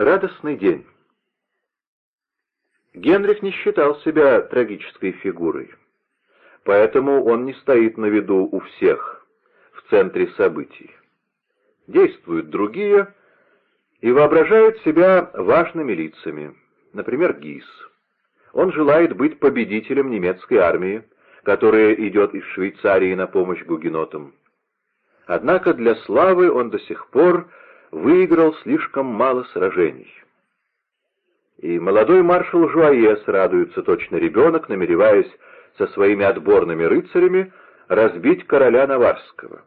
Радостный день. Генрих не считал себя трагической фигурой, поэтому он не стоит на виду у всех, в центре событий. Действуют другие и воображают себя важными лицами, например, Гис. Он желает быть победителем немецкой армии, которая идет из Швейцарии на помощь гугенотам. Однако для славы он до сих пор выиграл слишком мало сражений. И молодой маршал Жуаес радуется точно ребенок, намереваясь со своими отборными рыцарями разбить короля Наварского.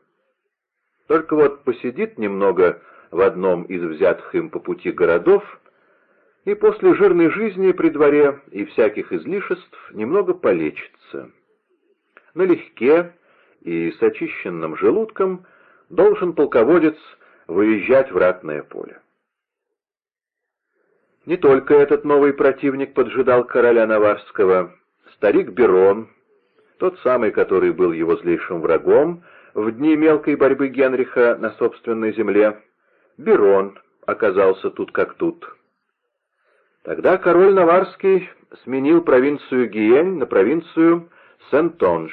Только вот посидит немного в одном из взятых им по пути городов, и после жирной жизни при дворе и всяких излишеств немного полечится. Налегке и с очищенным желудком должен полководец выезжать в ратное поле. Не только этот новый противник поджидал короля Наварского. Старик Берон, тот самый, который был его злейшим врагом в дни мелкой борьбы Генриха на собственной земле, Берон оказался тут как тут. Тогда король Наварский сменил провинцию Гиень на провинцию Сентонж,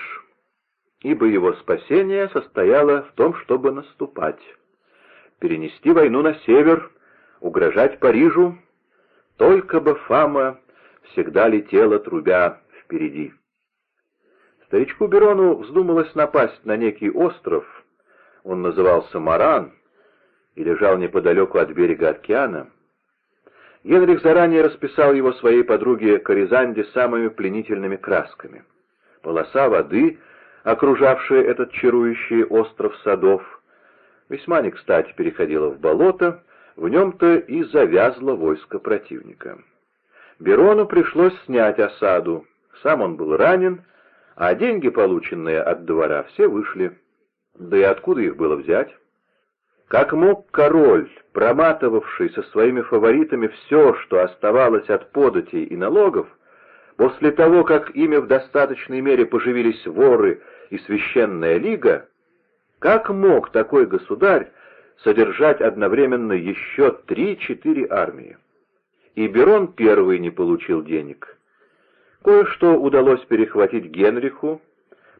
ибо его спасение состояло в том, чтобы наступать. Перенести войну на север, угрожать Парижу — только бы Фама всегда летела, трубя впереди. Старичку Берону вздумалось напасть на некий остров, он назывался Маран, и лежал неподалеку от берега океана. Генрих заранее расписал его своей подруге Коризанде самыми пленительными красками. Полоса воды, окружавшая этот чарующий остров садов, весьма не кстати переходила в болото, в нем-то и завязло войско противника. Берону пришлось снять осаду. Сам он был ранен, а деньги, полученные от двора, все вышли. Да и откуда их было взять? Как мог король, проматывавший со своими фаворитами все, что оставалось от податей и налогов, после того, как ими в достаточной мере поживились воры и священная лига, как мог такой государь содержать одновременно еще три-четыре армии. И Берон первый не получил денег. Кое-что удалось перехватить Генриху,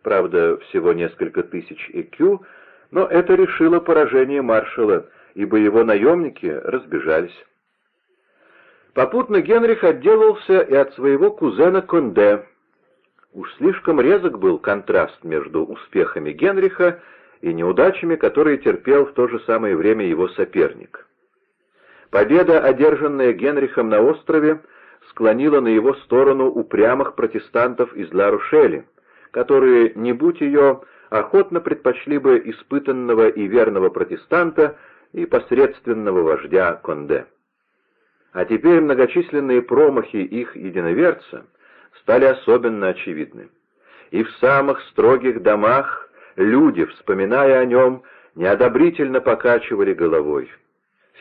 правда, всего несколько тысяч ЭКЮ, но это решило поражение маршала, ибо его наемники разбежались. Попутно Генрих отделался и от своего кузена Конде. Уж слишком резок был контраст между успехами Генриха и неудачами, которые терпел в то же самое время его соперник. Победа, одержанная Генрихом на острове, склонила на его сторону упрямых протестантов из Ла-Рушели, которые, не будь ее, охотно предпочли бы испытанного и верного протестанта и посредственного вождя Конде. А теперь многочисленные промахи их единоверца стали особенно очевидны. И в самых строгих домах Люди, вспоминая о нем, неодобрительно покачивали головой.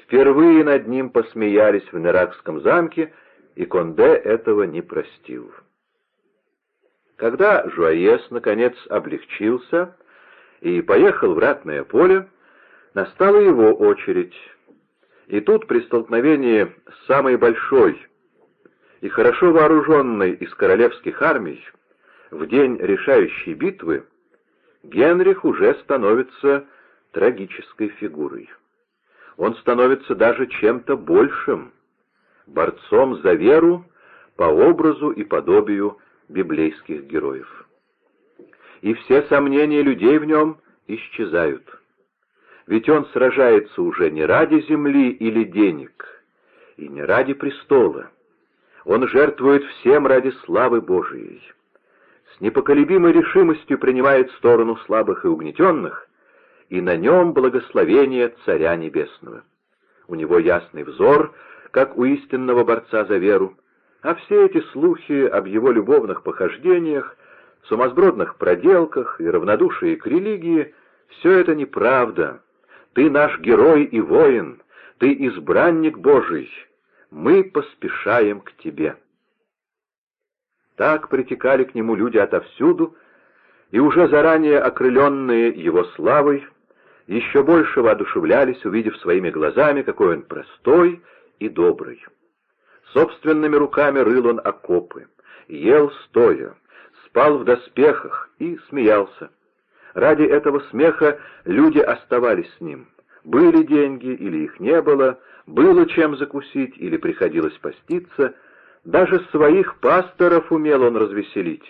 Впервые над ним посмеялись в Неракском замке, и Конде этого не простил. Когда Жуаес, наконец, облегчился и поехал в ратное поле, настала его очередь. И тут, при столкновении с самой большой и хорошо вооруженной из королевских армий, в день решающей битвы, Генрих уже становится трагической фигурой. Он становится даже чем-то большим, борцом за веру по образу и подобию библейских героев. И все сомнения людей в нем исчезают. Ведь он сражается уже не ради земли или денег, и не ради престола. Он жертвует всем ради славы Божией непоколебимой решимостью принимает сторону слабых и угнетенных, и на нем благословение Царя Небесного. У него ясный взор, как у истинного борца за веру, а все эти слухи об его любовных похождениях, сумасбродных проделках и равнодушии к религии — все это неправда. Ты наш герой и воин, ты избранник Божий, мы поспешаем к тебе». Так притекали к нему люди отовсюду, и уже заранее окрыленные его славой, еще больше воодушевлялись, увидев своими глазами, какой он простой и добрый. Собственными руками рыл он окопы, ел стоя, спал в доспехах и смеялся. Ради этого смеха люди оставались с ним. Были деньги или их не было, было чем закусить или приходилось поститься, даже своих пасторов умел он развеселить.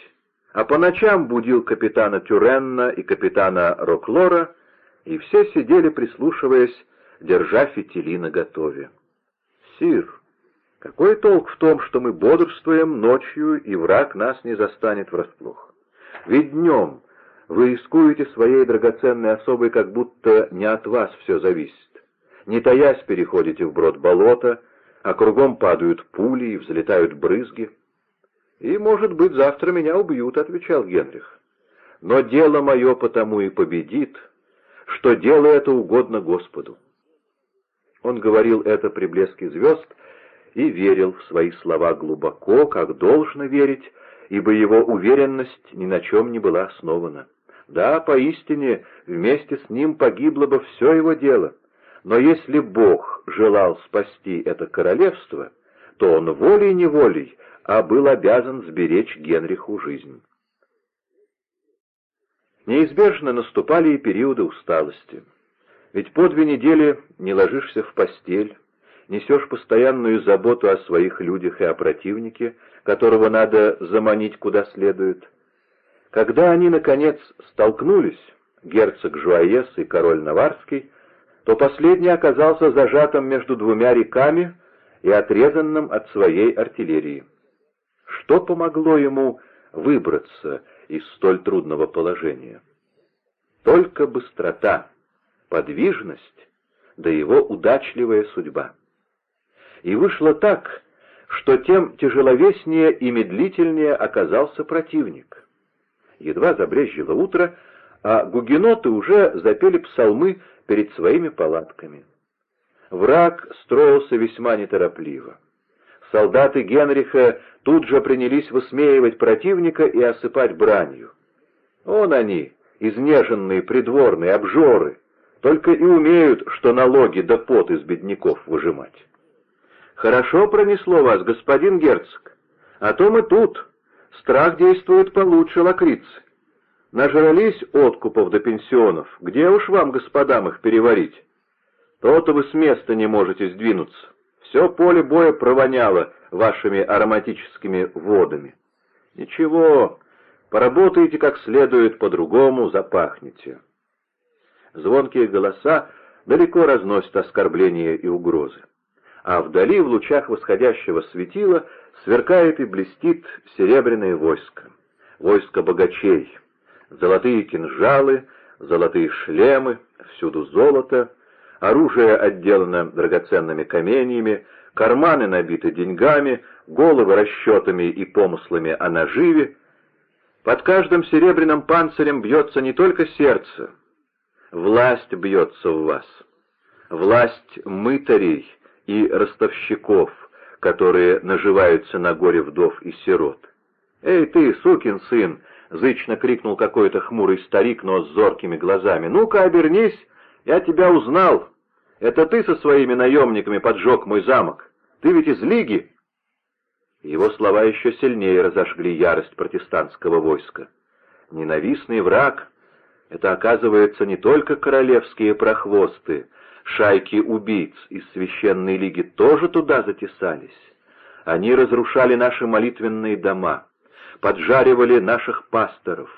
А по ночам будил капитана Тюренна и капитана Роклора, и все сидели, прислушиваясь, держа фитили наготове. «Сир, какой толк в том, что мы бодрствуем ночью, и враг нас не застанет врасплох? Ведь днем вы рискуете своей драгоценной особой, как будто не от вас все зависит. Не таясь переходите вброд болота, а кругом падают пули и взлетают брызги. «И, может быть, завтра меня убьют», — отвечал Генрих. «Но дело мое потому и победит, что дело это угодно Господу». Он говорил это при блеске звезд и верил в свои слова глубоко, как должно верить, ибо его уверенность ни на чем не была основана. Да, поистине, вместе с ним погибло бы все его дело, но если Бог желал спасти это королевство, то он волей-неволей, а был обязан сберечь Генриху жизнь. Неизбежно наступали и периоды усталости. Ведь по две недели не ложишься в постель, несешь постоянную заботу о своих людях и о противнике, которого надо заманить куда следует. Когда они, наконец, столкнулись, герцог Жуаес и король Наварский, то последний оказался зажатым между двумя реками и отрезанным от своей артиллерии. Что помогло ему выбраться из столь трудного положения? Только быстрота, подвижность, да его удачливая судьба. И вышло так, что тем тяжеловеснее и медлительнее оказался противник. Едва забрежило утро, а гугеноты уже запели псалмы перед своими палатками. Враг строился весьма неторопливо. Солдаты Генриха тут же принялись высмеивать противника и осыпать бранью. Он они, изнеженные придворные обжоры, только и умеют, что налоги да пот из бедняков выжимать. «Хорошо пронесло вас, господин герцог, а то мы тут. Страх действует получше лакрицы. Нажрались откупов до пенсионов, где уж вам, господам, их переварить? То-то вы с места не можете сдвинуться. Все поле боя провоняло вашими ароматическими водами. Ничего, поработаете как следует, по-другому запахнете. Звонкие голоса далеко разносят оскорбления и угрозы. А вдали, в лучах восходящего светила, сверкает и блестит серебряное войско. Войско богачей — золотые кинжалы, золотые шлемы, всюду золото, оружие отделано драгоценными каменьями, карманы набиты деньгами, головы расчетами и помыслами о наживе. Под каждым серебряным панцирем бьется не только сердце, власть бьется в вас, власть мытарей и ростовщиков, которые наживаются на горе вдов и сирот. «Эй ты, сукин сын!» — зычно крикнул какой-то хмурый старик, но с зоркими глазами. «Ну-ка, обернись! Я тебя узнал! Это ты со своими наемниками поджег мой замок! Ты ведь из Лиги!» Его слова еще сильнее разожгли ярость протестантского войска. Ненавистный враг — это, оказывается, не только королевские прохвосты, шайки убийц из священной лиги тоже туда затесались. Они разрушали наши молитвенные дома — поджаривали наших пасторов,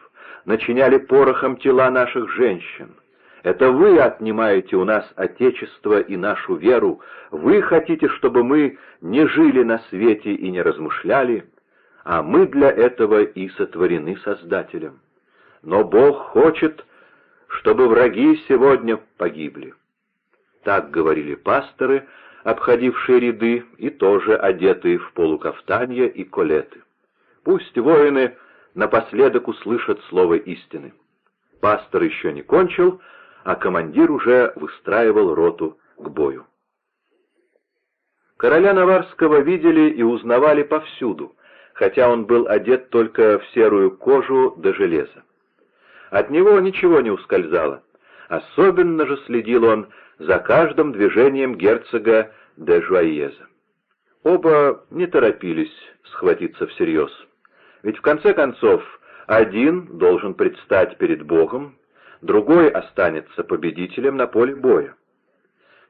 начиняли порохом тела наших женщин. Это вы отнимаете у нас Отечество и нашу веру, вы хотите, чтобы мы не жили на свете и не размышляли, а мы для этого и сотворены Создателем. Но Бог хочет, чтобы враги сегодня погибли. Так говорили пасторы, обходившие ряды и тоже одетые в полукафтанья и колеты. Пусть воины напоследок услышат слово истины. Пастор еще не кончил, а командир уже выстраивал роту к бою. Короля Наварского видели и узнавали повсюду, хотя он был одет только в серую кожу до железа. От него ничего не ускользало. Особенно же следил он за каждым движением герцога де Жуаеза. Оба не торопились схватиться всерьез. Ведь в конце концов один должен предстать перед Богом, другой останется победителем на поле боя.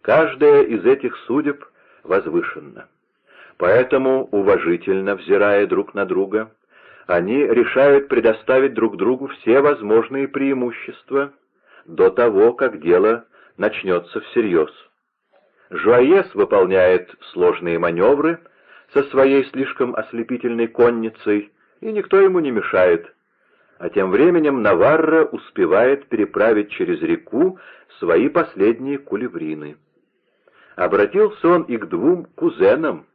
Каждая из этих судеб возвышенна. Поэтому, уважительно взирая друг на друга, они решают предоставить друг другу все возможные преимущества до того, как дело начнется всерьез. Жуаес выполняет сложные маневры со своей слишком ослепительной конницей, и никто ему не мешает. А тем временем Наварра успевает переправить через реку свои последние кулеврины. Обратился он и к двум кузенам,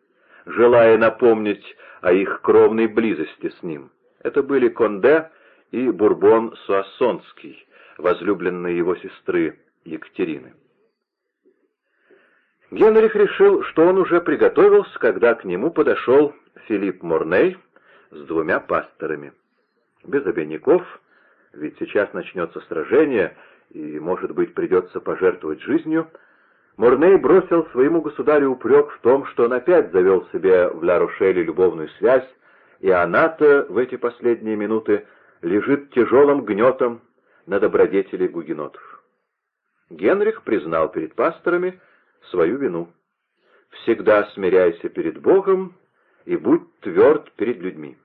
желая напомнить о их кровной близости с ним. Это были Конде и Бурбон Суассонский, возлюбленные его сестры Екатерины. Генрих решил, что он уже приготовился, когда к нему подошел Филипп Морней с двумя пасторами. Без обиняков, ведь сейчас начнется сражение, и, может быть, придется пожертвовать жизнью, Морней бросил своему государю упрек в том, что он опять завел себе в Ла-Рошеле любовную связь, и она-то в эти последние минуты лежит тяжелым гнетом на добродетели гугенотов. Генрих признал перед пасторами свою вину. «Всегда смиряйся перед Богом и будь тверд перед людьми».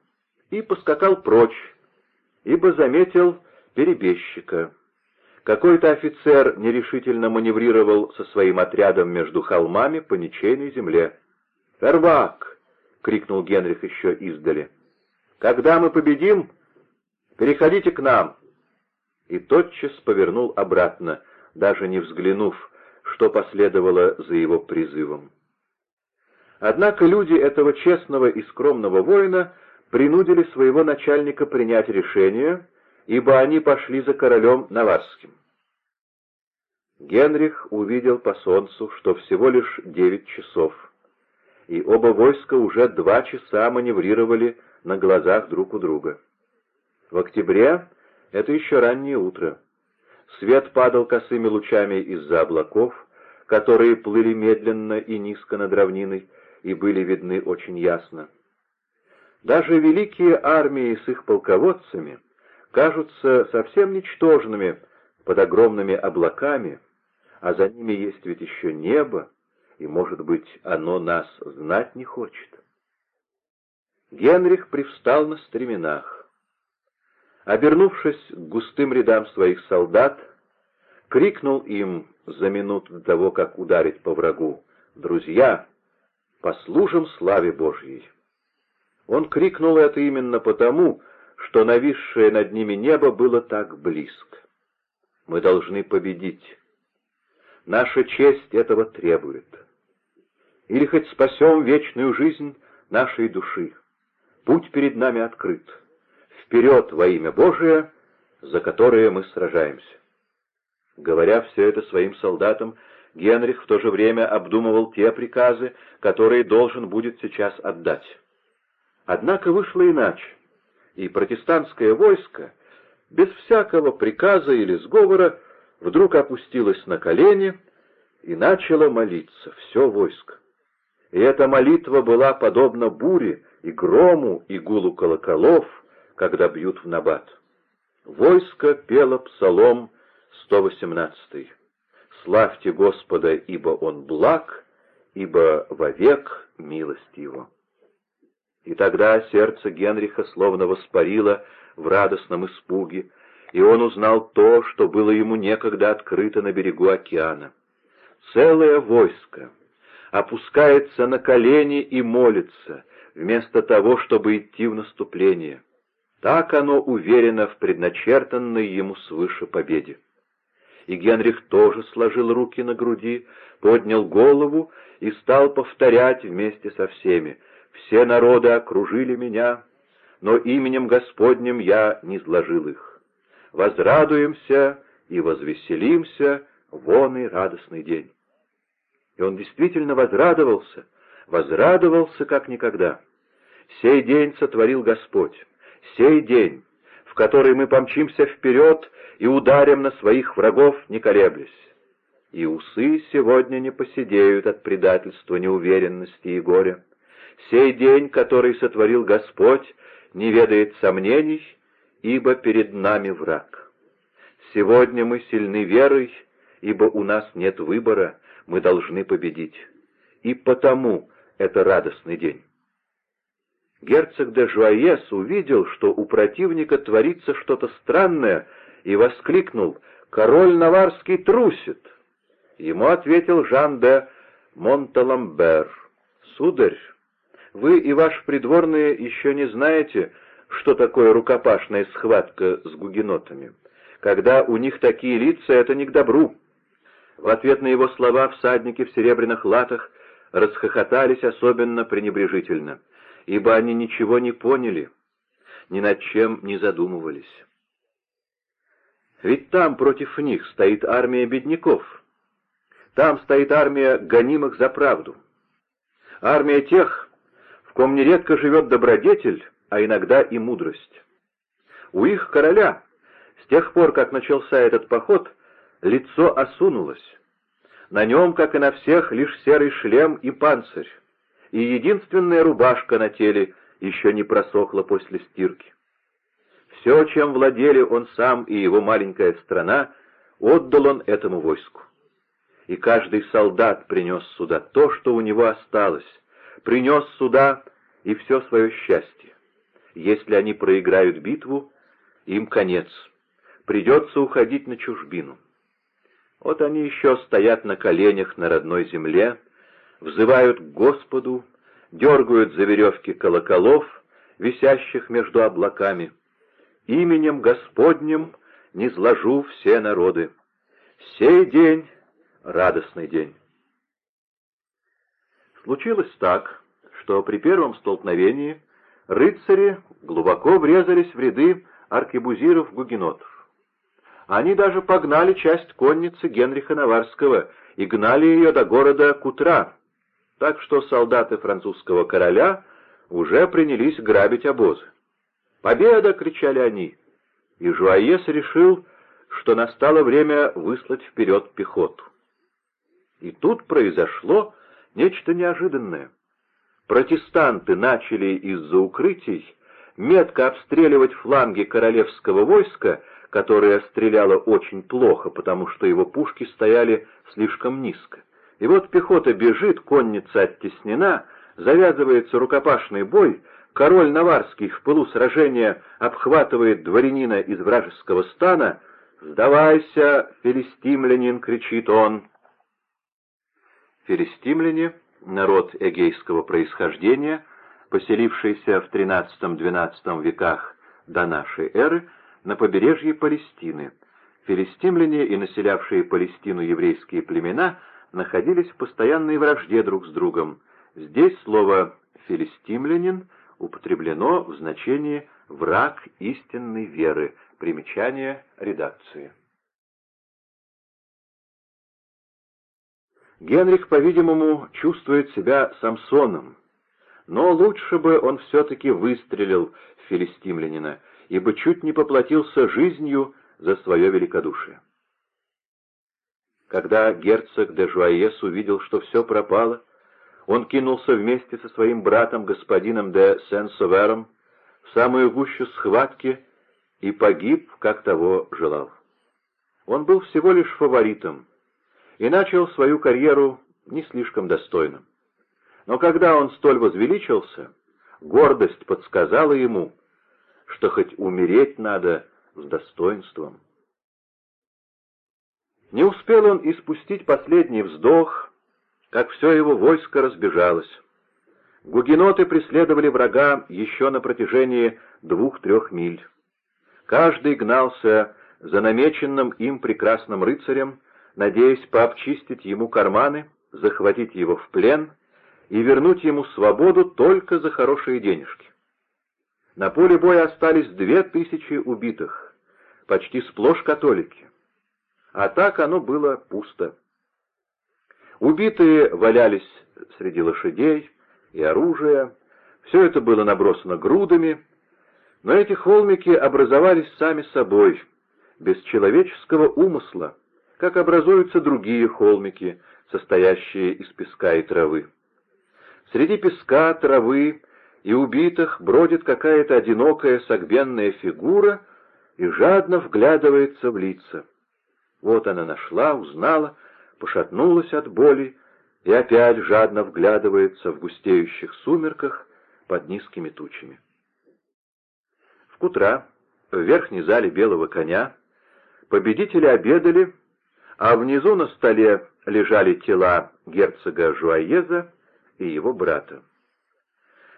И поскакал прочь, ибо заметил перебежчика. Какой-то офицер нерешительно маневрировал со своим отрядом между холмами по ничейной земле. «Фервак!» — крикнул Генрих еще издали. «Когда мы победим, переходите к нам!» И тотчас повернул обратно, даже не взглянув, что последовало за его призывом. Однако люди этого честного и скромного воина принудили своего начальника принять решение, ибо они пошли за королем Наварским. Генрих увидел по солнцу, что всего лишь девять часов, и оба войска уже два часа маневрировали на глазах друг у друга. В октябре это еще раннее утро. Свет падал косыми лучами из-за облаков, которые плыли медленно и низко над равниной и были видны очень ясно. Даже великие армии с их полководцами кажутся совсем ничтожными под огромными облаками, а за ними есть ведь еще небо, и, может быть, оно нас знать не хочет. Генрих привстал на стременах. Обернувшись к густым рядам своих солдат, крикнул им за минуту до того, как ударить по врагу, «Друзья, послужим славе Божьей!» Он крикнул это именно потому, что нависшее над ними небо было так близко. Мы должны победить. Наша честь этого требует. Или хоть спасем вечную жизнь нашей души. Путь перед нами открыт. Вперед во имя Божие, за которое мы сражаемся. Говоря все это своим солдатам, Генрих в то же время обдумывал те приказы, которые должен будет сейчас отдать. Однако вышло иначе, и протестантское войско, без всякого приказа или сговора, вдруг опустилось на колени и начало молиться, все войско. И эта молитва была подобна буре и грому и гулу колоколов, когда бьют в набат. Войско пело псалом 118. «Славьте Господа, ибо Он благ, ибо вовек милость Его». И тогда сердце Генриха словно воспарило в радостном испуге, и он узнал то, что было ему некогда открыто на берегу океана. Целое войско опускается на колени и молится, вместо того, чтобы идти в наступление. Так оно уверено в предначертанной ему свыше победе. И Генрих тоже сложил руки на груди, поднял голову и стал повторять вместе со всеми — все народы окружили меня, но именем Господним я не сложил их. Возрадуемся и возвеселимся, вон и радостный день. И он действительно возрадовался, возрадовался как никогда. Сей день сотворил Господь, сей день, в который мы помчимся вперед и ударим на своих врагов, не колеблясь. и усы сегодня не посидеют от предательства, неуверенности и горя. Сей день, который сотворил Господь, не ведает сомнений, ибо перед нами враг. Сегодня мы сильны верой, ибо у нас нет выбора, мы должны победить. И потому это радостный день. Герцог де Жуаес увидел, что у противника творится что-то странное, и воскликнул «Король Наварский трусит!» Ему ответил Жан де Монталамбер «Сударь, вы и ваши придворные еще не знаете, что такое рукопашная схватка с гугенотами. Когда у них такие лица, это не к добру». В ответ на его слова всадники в серебряных латах расхохотались особенно пренебрежительно, ибо они ничего не поняли, ни над чем не задумывались. Ведь там против них стоит армия бедняков. Там стоит армия гонимых за правду. Армия тех, в ком нередко живет добродетель, а иногда и мудрость. У их короля, с тех пор, как начался этот поход, лицо осунулось. На нем, как и на всех, лишь серый шлем и панцирь, и единственная рубашка на теле еще не просохла после стирки. Все, чем владели он сам и его маленькая страна, отдал он этому войску. И каждый солдат принес сюда то, что у него осталось, принес сюда и все свое счастье. Если они проиграют битву, им конец, придется уходить на чужбину. Вот они еще стоят на коленях на родной земле, взывают к Господу, дергают за веревки колоколов, висящих между облаками. «Именем Господним не зложу все народы. Сей день — радостный день». Случилось так, что при первом столкновении рыцари глубоко врезались в ряды аркебузиров-гугенотов. Они даже погнали часть конницы Генриха Наварского и гнали ее до города Кутра, так что солдаты французского короля уже принялись грабить обозы. «Победа!» — кричали они, и Жуаес решил, что настало время выслать вперед пехоту. И тут произошло нечто неожиданное. Протестанты начали из-за укрытий метко обстреливать фланги королевского войска, которое стреляло очень плохо, потому что его пушки стояли слишком низко. И вот пехота бежит, конница оттеснена, завязывается рукопашный бой, король Наварский в пылу сражения обхватывает дворянина из вражеского стана. «Сдавайся, филистимлянин!» — кричит он. Филистимляне — народ эгейского происхождения, поселившийся в XIII-XII веках до нашей эры — на побережье Палестины. Филистимляне и населявшие Палестину еврейские племена находились в постоянной вражде друг с другом. Здесь слово «филистимлянин» употреблено в значении «враг истинной веры». Примечание редакции. Генрих, по-видимому, чувствует себя Самсоном, но лучше бы он все-таки выстрелил в филистимлянина, ибо чуть не поплатился жизнью за свое великодушие. Когда герцог де Жуаес увидел, что все пропало, он кинулся вместе со своим братом, господином де Сен-Совером, в самую гущу схватки и погиб, как того желал. Он был всего лишь фаворитом и начал свою карьеру не слишком достойным. Но когда он столь возвеличился, гордость подсказала ему, что хоть умереть надо с достоинством. Не успел он испустить последний вздох, как все его войско разбежалось. Гугеноты преследовали врага еще на протяжении двух-трех миль. Каждый гнался за намеченным им прекрасным рыцарем, надеясь пообчистить ему карманы, захватить его в плен и вернуть ему свободу только за хорошие денежки. На поле боя остались две тысячи убитых, почти сплошь католики. А так оно было пусто. Убитые валялись среди лошадей и оружия, все это было набросано грудами, но эти холмики образовались сами собой, без человеческого умысла, как образуются другие холмики, состоящие из песка и травы. Среди песка, травы и убитых бродит какая-то одинокая согбенная фигура и жадно вглядывается в лица. Вот она нашла, узнала, пошатнулась от боли и опять жадно вглядывается в густеющих сумерках под низкими тучами. В утра в верхней зале белого коня победители обедали, а внизу на столе лежали тела герцога Жуаеза и его брата.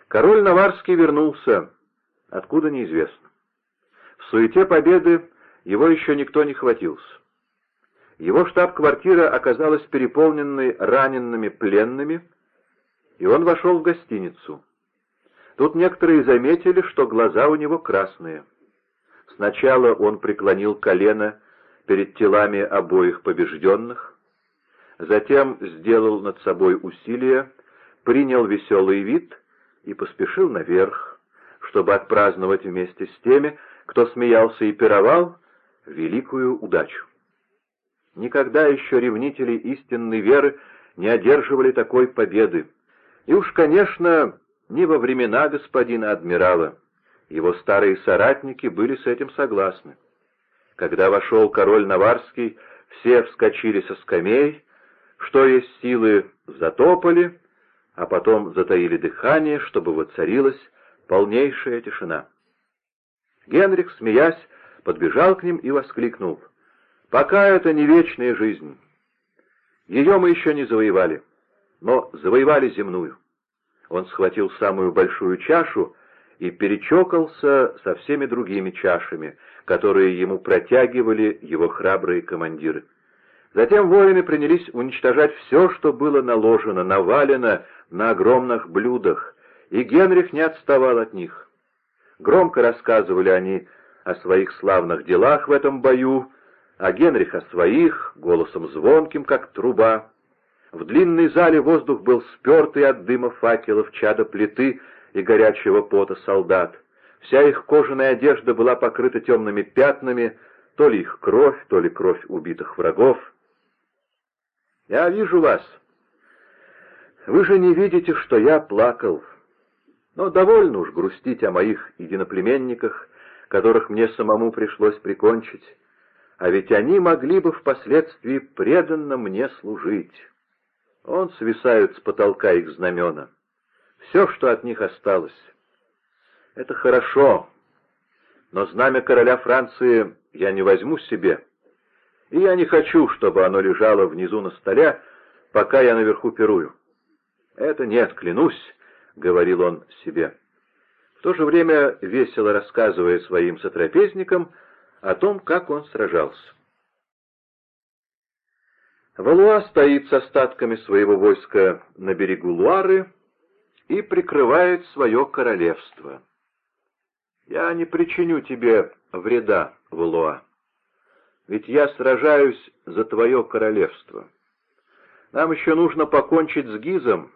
Король Наварский вернулся, откуда неизвестно. В суете победы его еще никто не хватился. Его штаб-квартира оказалась переполненной ранеными пленными, и он вошел в гостиницу. Тут некоторые заметили, что глаза у него красные. Сначала он преклонил колено перед телами обоих побежденных, затем сделал над собой усилие, принял веселый вид и поспешил наверх, чтобы отпраздновать вместе с теми, кто смеялся и пировал, великую удачу. Никогда еще ревнители истинной веры не одерживали такой победы. И уж, конечно, не во времена господина адмирала. Его старые соратники были с этим согласны. Когда вошел король Наварский, все вскочили со скамей, что есть силы, затопали, а потом затаили дыхание, чтобы воцарилась полнейшая тишина. Генрих, смеясь, подбежал к ним и воскликнул. «Пока это не вечная жизнь. Ее мы еще не завоевали, но завоевали земную». Он схватил самую большую чашу и перечокался со всеми другими чашами, которые ему протягивали его храбрые командиры. Затем воины принялись уничтожать все, что было наложено, навалено на огромных блюдах, и Генрих не отставал от них. Громко рассказывали они о своих славных делах в этом бою, а Генрих о своих, голосом звонким, как труба. В длинной зале воздух был спертый от дыма факелов, чада плиты и горячего пота солдат. Вся их кожаная одежда была покрыта темными пятнами, то ли их кровь, то ли кровь убитых врагов. «Я вижу вас. Вы же не видите, что я плакал. Но довольно уж грустить о моих единоплеменниках, которых мне самому пришлось прикончить, а ведь они могли бы впоследствии преданно мне служить». Он свисают с потолка их знамена. Все, что от них осталось. Это хорошо, но знамя короля Франции я не возьму себе, и я не хочу, чтобы оно лежало внизу на столе, пока я наверху пирую. Это нет, клянусь, — говорил он себе. В то же время весело рассказывая своим сотрапезникам о том, как он сражался. Валуа стоит с остатками своего войска на берегу Луары и прикрывает свое королевство. Я не причиню тебе вреда, Валуа, ведь я сражаюсь за твое королевство. Нам еще нужно покончить с Гизом,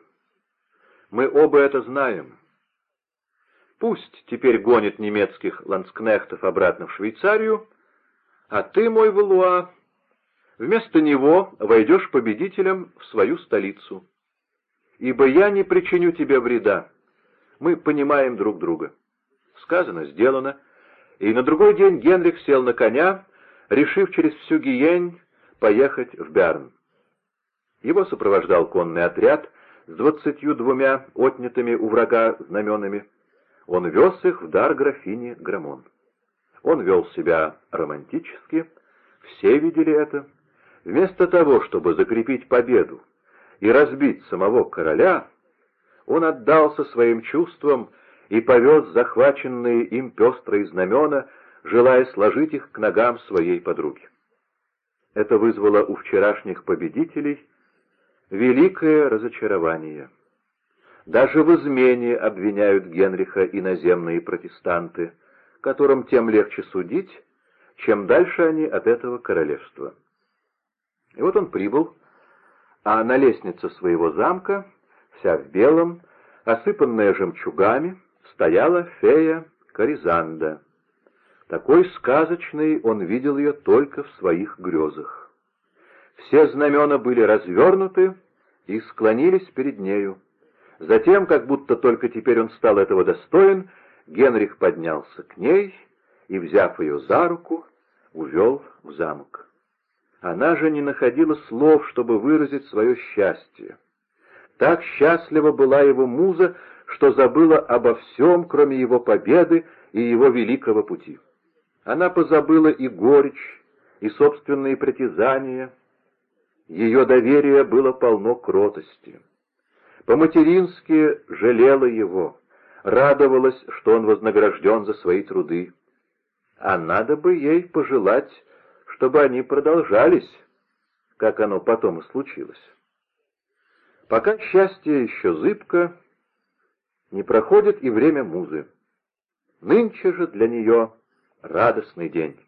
мы оба это знаем. Пусть теперь гонит немецких ланскнехтов обратно в Швейцарию, а ты, мой Валуа, Вместо него войдешь победителем в свою столицу. Ибо я не причиню тебе вреда. Мы понимаем друг друга. Сказано, сделано. И на другой день Генрих сел на коня, решив через всю Гиень поехать в Берн. Его сопровождал конный отряд с двадцатью двумя отнятыми у врага знаменами. Он вез их в дар графине Грамон. Он вел себя романтически, все видели это, Вместо того, чтобы закрепить победу и разбить самого короля, он отдался своим чувствам и повез захваченные им пестрые знамена, желая сложить их к ногам своей подруги. Это вызвало у вчерашних победителей великое разочарование. Даже в измене обвиняют Генриха иноземные протестанты, которым тем легче судить, чем дальше они от этого королевства. И вот он прибыл, а на лестнице своего замка, вся в белом, осыпанная жемчугами, стояла фея Коризанда. Такой сказочной он видел ее только в своих грезах. Все знамена были развернуты и склонились перед нею. Затем, как будто только теперь он стал этого достоин, Генрих поднялся к ней и, взяв ее за руку, увел в замок. Она же не находила слов, чтобы выразить свое счастье. Так счастлива была его муза, что забыла обо всем, кроме его победы и его великого пути. Она позабыла и горечь, и собственные притязания. Ее доверие было полно кротости. По-матерински жалела его, радовалась, что он вознагражден за свои труды. А надо бы ей пожелать, чтобы они продолжались, как оно потом и случилось. Пока счастье еще зыбко, не проходит и время музы. Нынче же для нее радостный день.